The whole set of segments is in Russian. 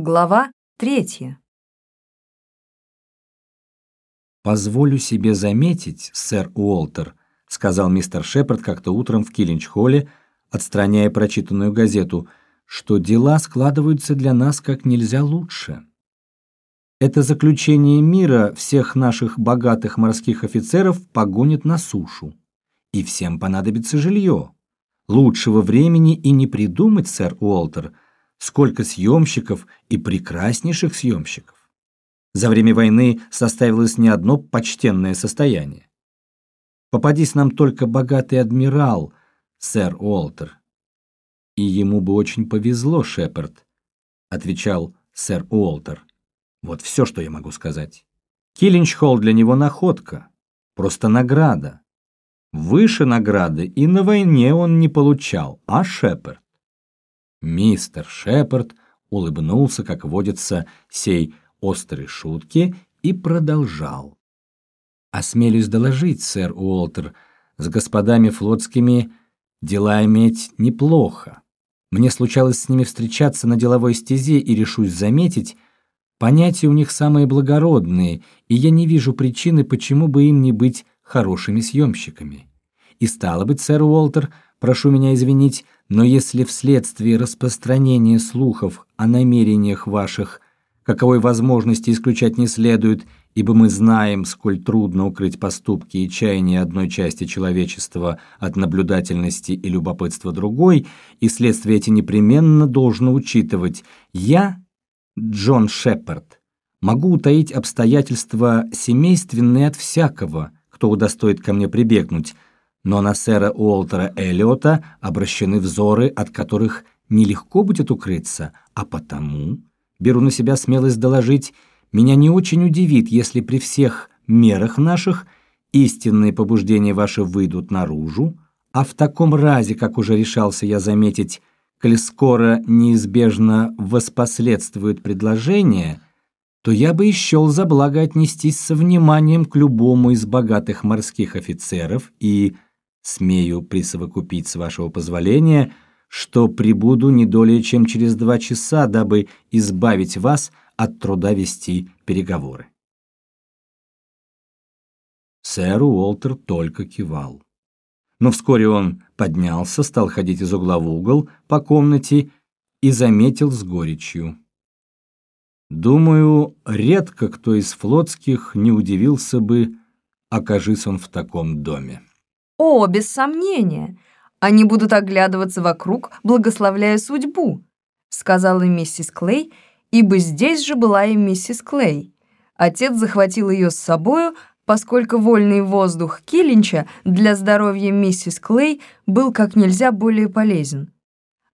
Глава третья. «Позволю себе заметить, сэр Уолтер», — сказал мистер Шепард как-то утром в Киллинч-холле, отстраняя прочитанную газету, что дела складываются для нас как нельзя лучше. Это заключение мира всех наших богатых морских офицеров погонит на сушу. И всем понадобится жилье. Лучшего времени и не придумать, сэр Уолтер, сколько съемщиков и прекраснейших съемщиков. За время войны составилось не одно почтенное состояние. Попадись нам только богатый адмирал, сэр Уолтер. И ему бы очень повезло, Шепард, отвечал сэр Уолтер. Вот все, что я могу сказать. Киллинч-холл для него находка, просто награда. Выше награды и на войне он не получал, а Шепард. Мистер Шепард улыбнулся, как водится, сей острой шутки и продолжал. «Осмелюсь доложить, сэр Уолтер, с господами флотскими дела иметь неплохо. Мне случалось с ними встречаться на деловой стезе и решусь заметить, понятия у них самые благородные, и я не вижу причины, почему бы им не быть хорошими съемщиками. И стало быть, сэр Уолтер, прошу меня извинить, но если вследствие распространения слухов о намерениях ваших каковой возможности исключать не следует, ибо мы знаем, сколь трудно укрыть поступки и чаяния одной части человечества от наблюдательности и любопытства другой, и следствие эти непременно должно учитывать. Я, Джон Шепард, могу утаить обстоятельства семейственные от всякого, кто удостоит ко мне прибегнуть, но на сэра Уолтера Эллиота обращены взоры, от которых нелегко будет укрыться, а потому, беру на себя смелость доложить, меня не очень удивит, если при всех мерах наших истинные побуждения ваши выйдут наружу, а в таком разе, как уже решался я заметить, коль скоро неизбежно воспоследствует предложение, то я бы исчел за благо отнестись со вниманием к любому из богатых морских офицеров и Смею присовокупить с вашего позволения, что прибуду не долее чем через два часа, дабы избавить вас от труда вести переговоры. Сэр Уолтер только кивал. Но вскоре он поднялся, стал ходить из угла в угол по комнате и заметил с горечью. Думаю, редко кто из флотских не удивился бы, окажись он в таком доме. О, без сомнения. Они будут оглядываться вокруг, благословляя судьбу, сказала миссис Клей, ибо здесь же была и миссис Клей. Отец захватил ее с собою, поскольку вольный воздух Киллинча для здоровья миссис Клей был как нельзя более полезен.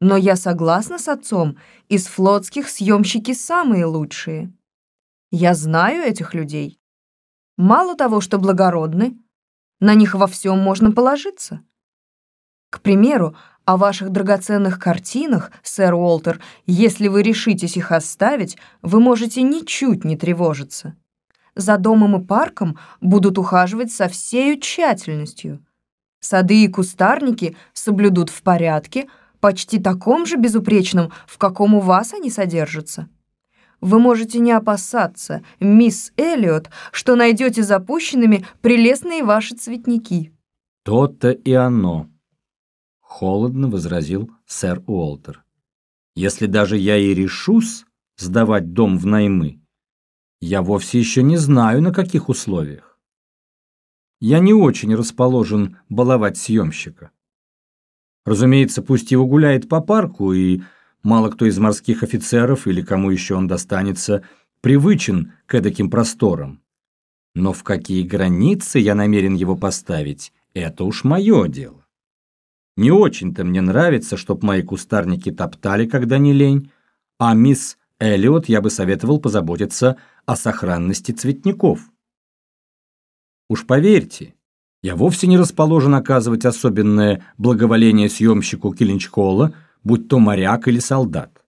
Но я согласна с отцом, из флотских съемщики самые лучшие. Я знаю этих людей. Мало того, что благородны, на них во всем можно положиться. К примеру, о ваших драгоценных картинах, сэр Уолтер, если вы решитесь их оставить, вы можете ничуть не тревожиться. За домом и парком будут ухаживать со всею тщательностью. Сады и кустарники соблюдут в порядке, почти таком же безупречном, в каком у вас они содержатся. Вы можете не опасаться, мисс Эллиот, что найдете запущенными прелестные ваши цветники». «То-то и оно», — холодно возразил сэр Уолтер. «Если даже я и решусь сдавать дом в наймы, я вовсе еще не знаю, на каких условиях. Я не очень расположен баловать съемщика. Разумеется, пусть его гуляет по парку и Мало кто из морских офицеров или кому еще он достанется привычен к эдаким просторам. Но в какие границы я намерен его поставить, это уж мое дело. Не очень-то мне нравится, чтоб мои кустарники топтали, когда не лень, а мисс Эллиот я бы советовал позаботиться о сохранности цветников. Уж поверьте, я вовсе не расположен оказывать особенное благоволение съемщику Киллинчхолла, будь то моряк или солдат.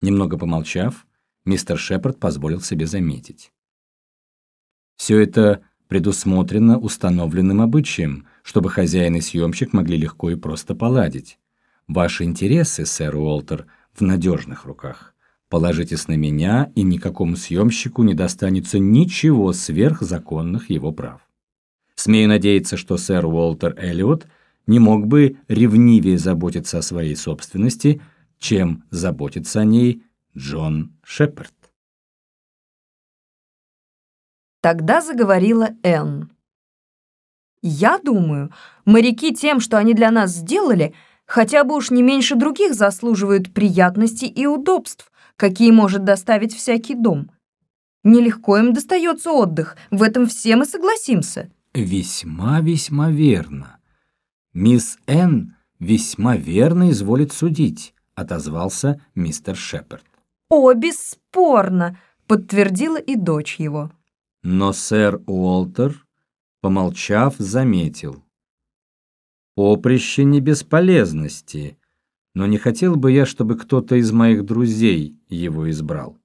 Немного помолчав, мистер Шепард позволил себе заметить. Все это предусмотрено установленным обычаем, чтобы хозяин и съемщик могли легко и просто поладить. Ваши интересы, сэр Уолтер, в надежных руках. Положитесь на меня, и никакому съемщику не достанется ничего сверх законных его прав. Смею надеяться, что сэр Уолтер Эллиот не мог бы ревнивее заботиться о своей собственности, чем заботится о ней Джон Шепард. Тогда заговорила Энн. «Я думаю, моряки тем, что они для нас сделали, хотя бы уж не меньше других заслуживают приятностей и удобств, какие может доставить всякий дом. Нелегко им достается отдых, в этом все мы согласимся». «Весьма-весьма верно. Мисс Энн весьма верно изволит судить», — отозвался мистер Шепард. «О, бесспорно!» — подтвердила и дочь его. Но сэр Уолтер, помолчав, заметил. «Поприще не бесполезности, но не хотел бы я, чтобы кто-то из моих друзей его избрал».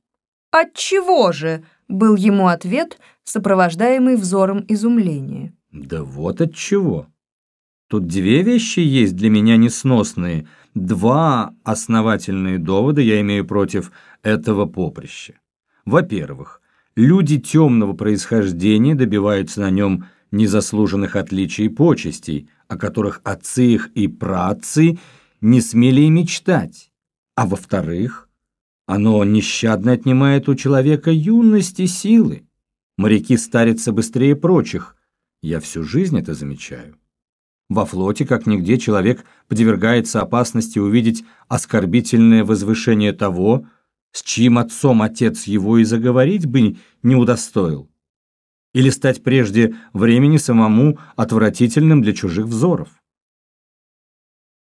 «Отчего же?» — был ему ответ, сопровождаемый взором изумления. «Да вот отчего. Тут две вещи есть для меня несносные. Два основательные довода я имею против этого поприща. Во-первых, люди темного происхождения добиваются на нем незаслуженных отличий и почестей, о которых отцы их и праотцы не смели и мечтать. А во-вторых, оно нещадно отнимает у человека юность и силы. Моряки старятся быстрее прочих. Я всю жизнь это замечаю. Во флоте, как нигде, человек подвергается опасности увидеть оскорбительное возвышение того, с чьим отцом отец его и заговорить бы не удостоил. Или стать прежде времени самому отвратительным для чужих взоров.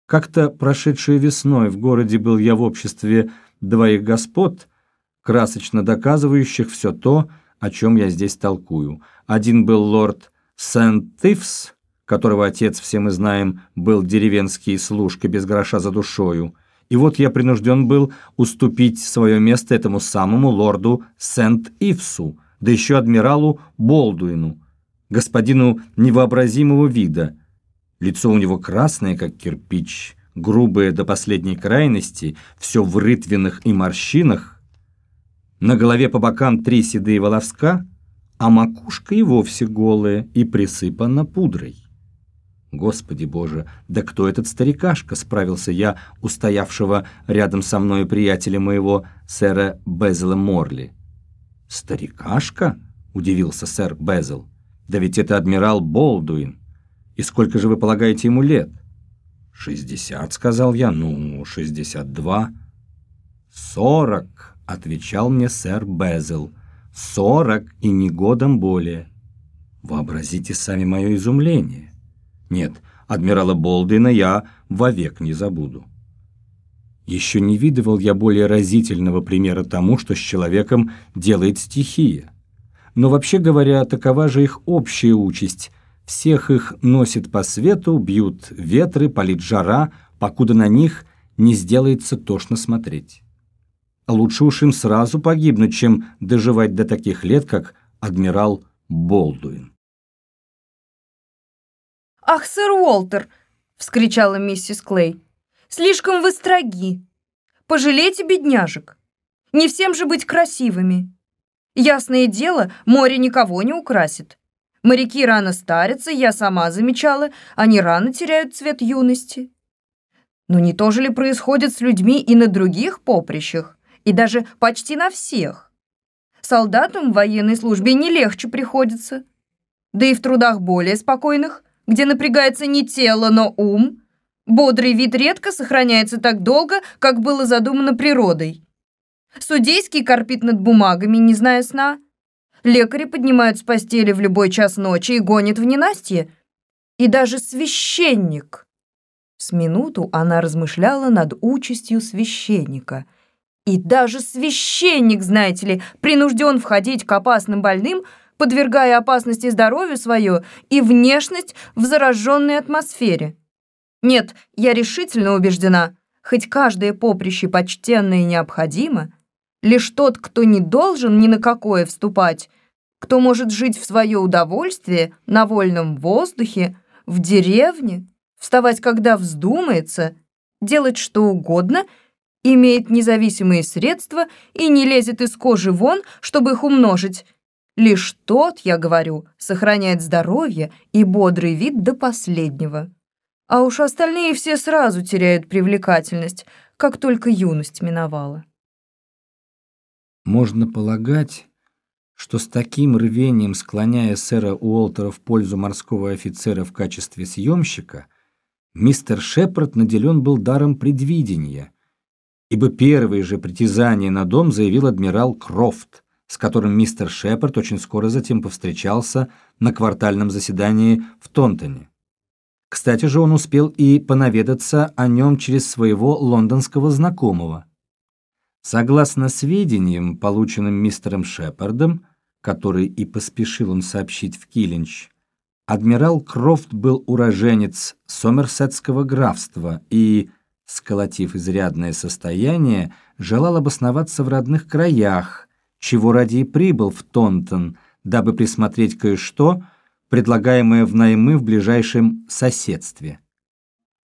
Как-то прошедшей весной в городе был я в обществе двоих господ, красочно доказывающих все то, о чем я здесь толкую. Один был лорд Сент-Тифс, которого отец, все мы знаем, был деревенский служка без гроша за душою, и вот я принужден был уступить свое место этому самому лорду Сент-Ивсу, да еще адмиралу Болдуину, господину невообразимого вида. Лицо у него красное, как кирпич, грубое до последней крайности, все в рытвинах и морщинах. На голове по бокам три седые волоска, а макушка и вовсе голая и присыпана пудрой. Господи Боже, да кто этот старикашка, справился я, устоявшего рядом со мной приятеля моего, сэра Безела Морли. Старикашка? Удивился сэр Безел. Да ведь это адмирал Болдуин. И сколько же вы полагаете ему лет? «Шестьдесят», — сказал я. «Ну, шестьдесят два». «Сорок», — отвечал мне сэр Безел. «Сорок и не годом более». Вообразите сами мое изумление. Нет, адмирала Болдина я вовек не забуду. Еще не видывал я более разительного примера тому, что с человеком делает стихия. Но вообще говоря, такова же их общая участь. Всех их носит по свету, бьют ветры, палит жара, покуда на них не сделается тошно смотреть. Лучше уж им сразу погибнуть, чем доживать до таких лет, как адмирал Болдуин. «Ах, сэр Уолтер!» — вскричала миссис Клей. «Слишком вы строги. Пожалейте бедняжек. Не всем же быть красивыми. Ясное дело, море никого не украсит. Моряки рано старятся, я сама замечала, они рано теряют цвет юности. Но не то же ли происходит с людьми и на других поприщах, и даже почти на всех? Солдатам в военной службе не легче приходится, да и в трудах более спокойных – где напрягается не тело, но ум, бодрый вид редко сохраняется так долго, как было задумано природой. Судейский корпит над бумагами, не зная сна. Лекари поднимают с постели в любой час ночи и гонят в ненастье. И даже священник. С минуту она размышляла над участью священника. И даже священник, знаете ли, принужден входить к опасным больным – подвергая опасности здоровью свое и внешность в зараженной атмосфере. Нет, я решительно убеждена, хоть каждое поприще почтенно и необходимо, лишь тот, кто не должен ни на какое вступать, кто может жить в свое удовольствие на вольном воздухе, в деревне, вставать, когда вздумается, делать что угодно, имеет независимые средства и не лезет из кожи вон, чтобы их умножить. Лишь тот, я говорю, сохраняет здоровье и бодрый вид до последнего. А уж остальные все сразу теряют привлекательность, как только юность миновала. Можно полагать, что с таким рвением, склоняя сэра Уолтера в пользу морского офицера в качестве съемщика, мистер Шепард наделен был даром предвидения, ибо первые же притязания на дом заявил адмирал Крофт, с которым мистер Шепард очень скоро затем повстречался на квартальном заседании в Тонтоне. Кстати же, он успел и понаведаться о нем через своего лондонского знакомого. Согласно сведениям, полученным мистером Шепардом, который и поспешил он сообщить в Килинч, адмирал Крофт был уроженец Сомерсетского графства и, сколотив изрядное состояние, желал обосноваться в родных краях, чего ради и прибыл в Тонтон, дабы присмотреть кое-что, предлагаемое в наймы в ближайшем соседстве.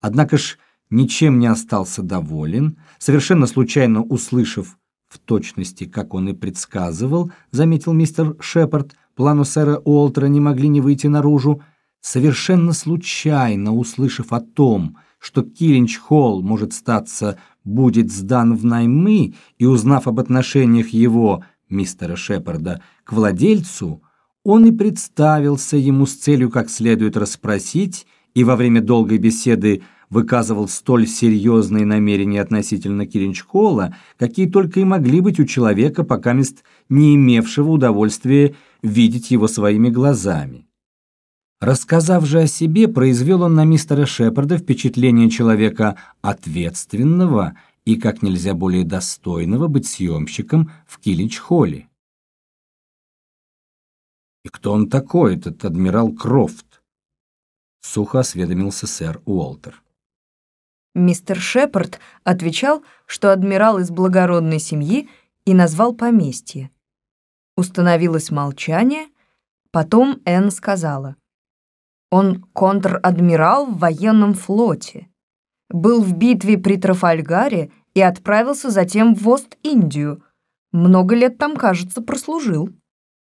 Однако ж ничем не остался доволен, совершенно случайно услышав в точности, как он и предсказывал, заметил мистер Шепард, плану сэра Уолтера не могли не выйти наружу, совершенно случайно услышав о том, что Киллинч-Холл, может статься, будет сдан в наймы, и узнав об отношениях его, мистера Шепарда, к владельцу, он и представился ему с целью как следует расспросить, и во время долгой беседы выказывал столь серьезные намерения относительно Киринчкола, какие только и могли быть у человека, пока мест не имевшего удовольствия видеть его своими глазами. Рассказав же о себе, произвел он на мистера Шепарда впечатление человека ответственного и как нельзя более достойного быть съемщиком в Килич-Холле. «И кто он такой, этот адмирал Крофт?» — сухо осведомился сэр Уолтер. Мистер Шепард отвечал, что адмирал из благородной семьи и назвал поместье. Установилось молчание, потом Энн сказала. Он контр-адмирал в военном флоте. Был в битве при Трафальгаре и отправился затем в Ост-Индию. Много лет там, кажется, прослужил.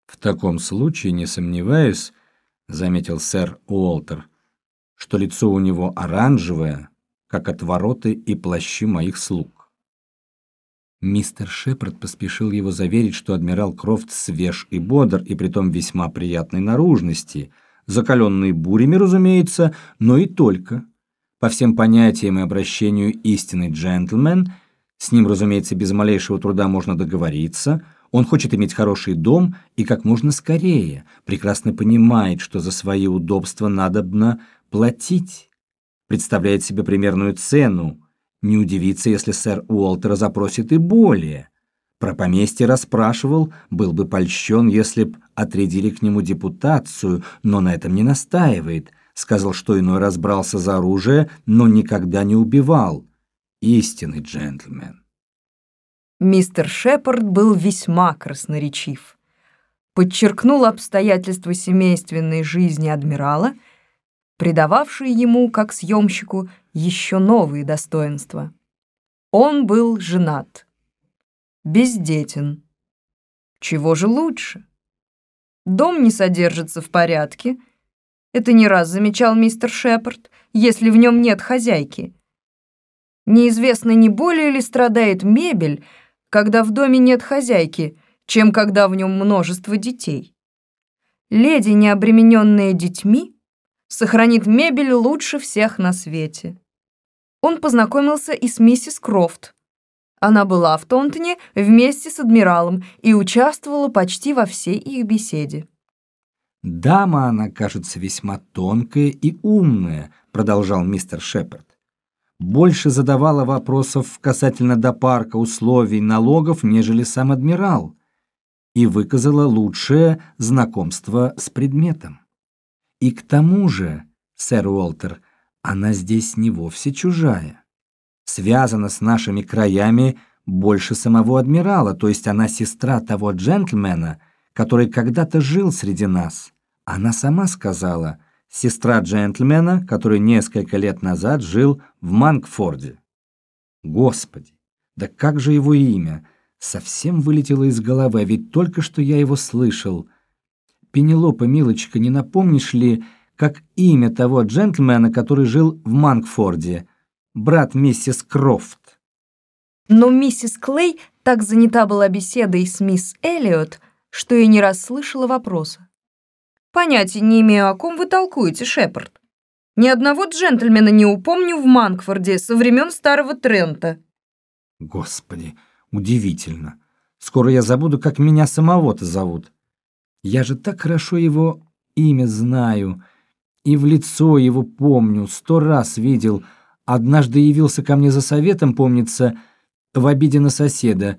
В таком случае, не сомневаюсь, заметил сэр Уолтер, что лицо у него оранжевое, как отвороты и плащи моих слуг. Мистер Шепард поспешил его заверить, что адмирал Крофт свеж и бодр, и притом весьма приятной наружности, закаленный бурями, разумеется, но и только. По всем понятиям и обращению истинный джентльмен, с ним, разумеется, без малейшего труда можно договориться – он хочет иметь хороший дом и как можно скорее, прекрасно понимает, что за свои удобства надобно платить. Представляет себе примерную цену. Не удивится, если сэр Уолтер запросит и более. Про поместье расспрашивал, был бы польщен, если б отрядили к нему депутацию, но на этом не настаивает. Сказал, что иной раз брался за оружие, но никогда не убивал. Истинный джентльмен. Мистер Шепард был весьма красноречив. Подчеркнул обстоятельства семейственной жизни адмирала, придававшие ему, как съемщику, еще новые достоинства. Он был женат, бездетен. Чего же лучше? Дом не содержится в порядке. Это не раз замечал мистер Шепард, если в нем нет хозяйки. Неизвестно, не более ли страдает мебель, когда в доме нет хозяйки, чем когда в нем множество детей. Леди, не обремененная детьми, сохранит мебель лучше всех на свете. Он познакомился и с миссис Крофт. Она была в Тонтоне вместе с адмиралом и участвовала почти во всей их беседе. «Дама она, кажется, весьма тонкая и умная», — продолжал мистер Шепард больше задавала вопросов касательно до парка условий налогов, нежели сам адмирал, и выказала лучшее знакомство с предметом. И к тому же, сэр Уолтер, она здесь не вовсе чужая. Связана с нашими краями больше самого адмирала, то есть она сестра того джентльмена, который когда-то жил среди нас. Она сама сказала, сестра джентльмена, который несколько лет назад жил в Манкфорде. Господи, Да как же его имя? Совсем вылетело из головы, а ведь только что я его слышал. Пенелопа, милочка, не напомнишь ли, как имя того джентльмена, который жил в Манкфорде? Брат миссис Крофт. Но миссис Клей так занята была беседой с мисс Эллиот, что и не расслышала вопроса. «Понятия не имею, о ком вы толкуете, Шепард. Ни одного джентльмена не упомню в Манкфорде со времен старого Трента». Господи, удивительно. Скоро я забуду, как меня самого-то зовут. Я же так хорошо его имя знаю, и в лицо его помню, сто раз видел. Однажды явился ко мне за советом, помнится, в обиде на соседа.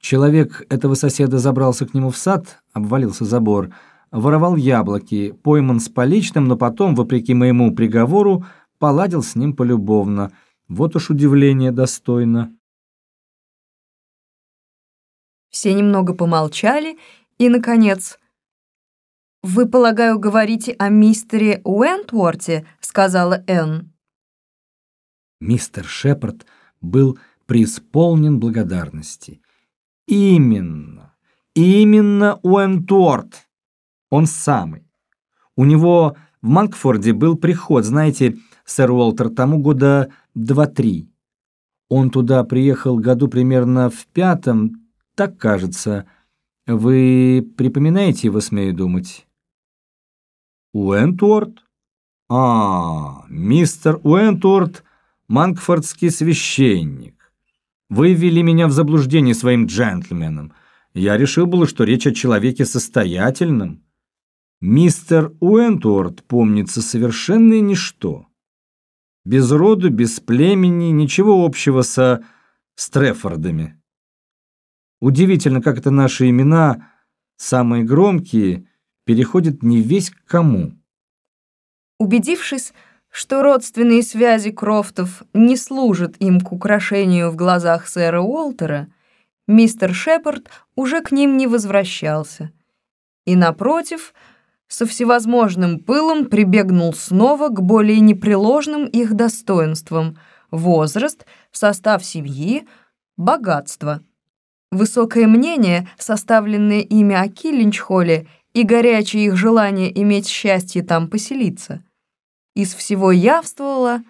Человек этого соседа забрался к нему в сад, обвалился забор, воровал яблоки, пойман с поличным, но потом, вопреки моему приговору, поладил с ним полюбовно. Вот уж удивление достойно. Все немного помолчали, и, наконец, «Вы, полагаю, говорите о мистере Уэнтворте?» — сказала Энн. Мистер Шепард был преисполнен благодарности. Именно, именно Уэнтворт. Он самый. У него в Манкфорде был приход, знаете, сэр Уолтер, тому года два-три. Он туда приехал году примерно в пятом, так кажется. Вы припоминаете его, смею думать? Уэнтворд? А, мистер Уэнтворд, манкфордский священник. Вы ввели меня в заблуждение своим джентльменом. Я решил было, что речь о человеке состоятельном. Мистер Уэнтворд, помнится, совершенно ничто. Без роду, без племени, ничего общего со Стрефордами. Удивительно, как это наши имена, самые громкие, переходят не весь к кому. Убедившись, что родственные связи Крофтов не служат им к украшению в глазах сэра Уолтера, мистер Шепард уже к ним не возвращался. И, напротив, со всевозможным пылом прибегнул снова к более непреложным их достоинствам – возраст, состав семьи, богатство – Высокое мнение, составленное ими о Киллинчхолле, и горячее их желание иметь счастье там поселиться. Из всего явствовало,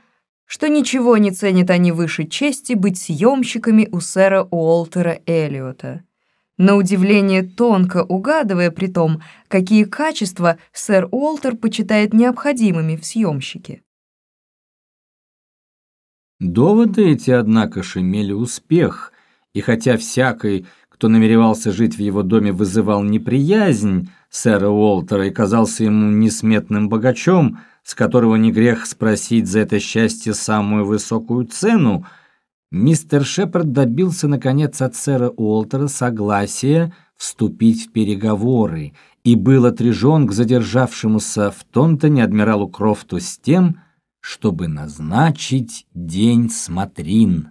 что ничего не ценят они выше чести быть съемщиками у сэра Уолтера Эллиота. На удивление тонко угадывая при том, какие качества сэр Уолтер почитает необходимыми в съемщике. Доводы эти, однако ж, имели успех – и хотя всякий, кто намеревался жить в его доме, вызывал неприязнь сэра Уолтера и казался ему несметным богачом, с которого не грех спросить за это счастье самую высокую цену, мистер Шепард добился, наконец, от сэра Уолтера согласия вступить в переговоры и был отрежен к задержавшемуся в Тонтоне адмиралу Крофту с тем, чтобы назначить день смотрин.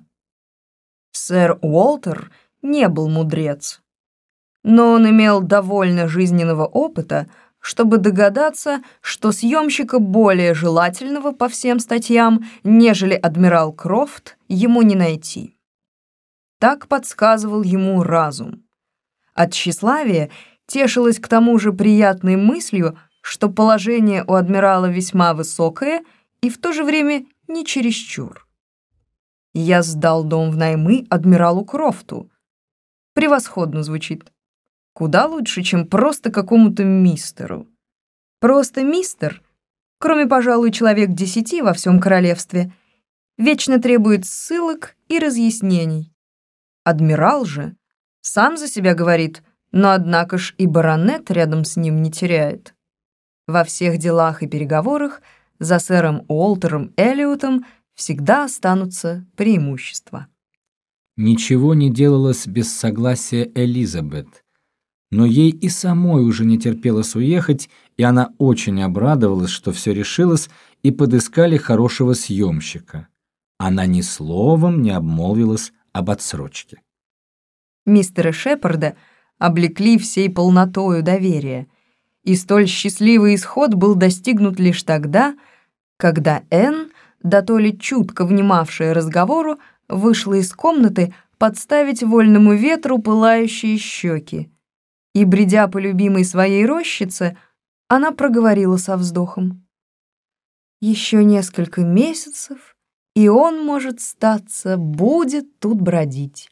Сэр Уолтер не был мудрец, но он имел довольно жизненного опыта, чтобы догадаться, что съемщика более желательного по всем статьям, нежели адмирал Крофт, ему не найти. Так подсказывал ему разум. От тщеславия тешилась к тому же приятной мыслью, что положение у адмирала весьма высокое и в то же время не чересчур. Я сдал дом в наймы адмиралу Крофту. Превосходно звучит. Куда лучше, чем просто какому-то мистеру. Просто мистер, кроме, пожалуй, человек десяти во всем королевстве, вечно требует ссылок и разъяснений. Адмирал же сам за себя говорит, но однако ж и баронет рядом с ним не теряет. Во всех делах и переговорах за сэром Уолтером Эллиотом – всегда останутся преимущества. Ничего не делалось без согласия Элизабет, но ей и самой уже не терпелось уехать, и она очень обрадовалась, что все решилось, и подыскали хорошего съемщика. Она ни словом не обмолвилась об отсрочке. Мистера Шепарда облекли всей полнотою доверия, и столь счастливый исход был достигнут лишь тогда, когда Энн да то ли чутко внимавшая разговору, вышла из комнаты, подставить вольному ветру пылающие щеки. И, бредя по любимой своей рощице, она проговорила со вздохом. «Еще несколько месяцев, и он, может статься, будет тут бродить».